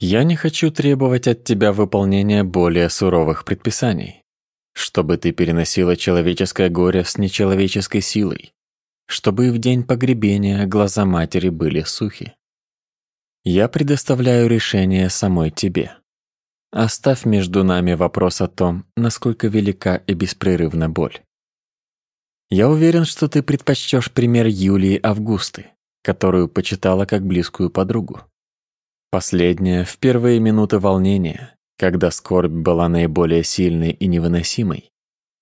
Я не хочу требовать от тебя выполнения более суровых предписаний, чтобы ты переносила человеческое горе с нечеловеческой силой, чтобы и в день погребения глаза матери были сухи. Я предоставляю решение самой тебе. Оставь между нами вопрос о том, насколько велика и беспрерывна боль. Я уверен, что ты предпочтешь пример Юлии Августы, которую почитала как близкую подругу. Последняя, в первые минуты волнения, когда скорбь была наиболее сильной и невыносимой,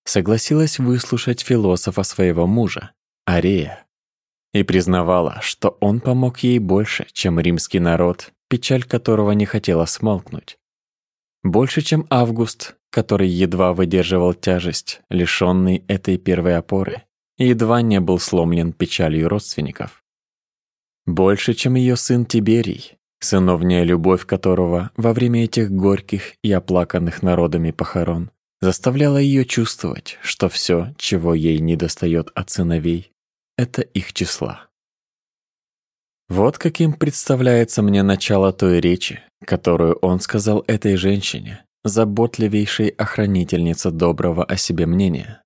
согласилась выслушать философа своего мужа, Арея, и признавала, что он помог ей больше, чем римский народ, печаль которого не хотела смолкнуть. Больше, чем Август, который едва выдерживал тяжесть, лишенный этой первой опоры, едва не был сломлен печалью родственников. Больше, чем ее сын Тиберий, сыновняя любовь которого во время этих горьких и оплаканных народами похорон заставляла ее чувствовать, что все, чего ей недостает от сыновей, это их числа. Вот каким представляется мне начало той речи, которую он сказал этой женщине, заботливейшей охранительнице доброго о себе мнения.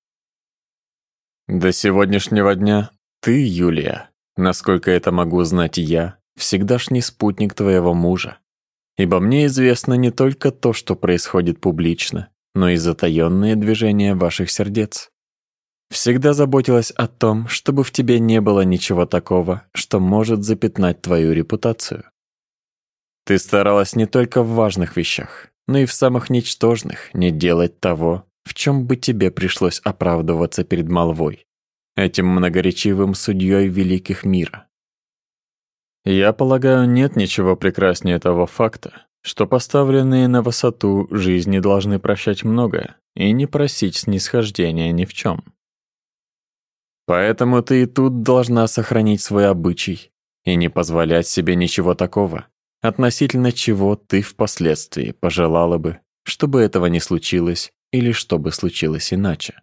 «До сегодняшнего дня ты, Юлия, насколько это могу знать я, всегдашний спутник твоего мужа, ибо мне известно не только то, что происходит публично, но и затаённые движения ваших сердец. Всегда заботилась о том, чтобы в тебе не было ничего такого, что может запятнать твою репутацию. Ты старалась не только в важных вещах, но и в самых ничтожных не делать того, в чем бы тебе пришлось оправдываться перед молвой, этим многоречивым судьей великих мира. Я полагаю, нет ничего прекраснее того факта, что поставленные на высоту жизни должны прощать многое и не просить снисхождения ни в чем. Поэтому ты и тут должна сохранить свой обычай и не позволять себе ничего такого, относительно чего ты впоследствии пожелала бы, чтобы этого не случилось или чтобы случилось иначе.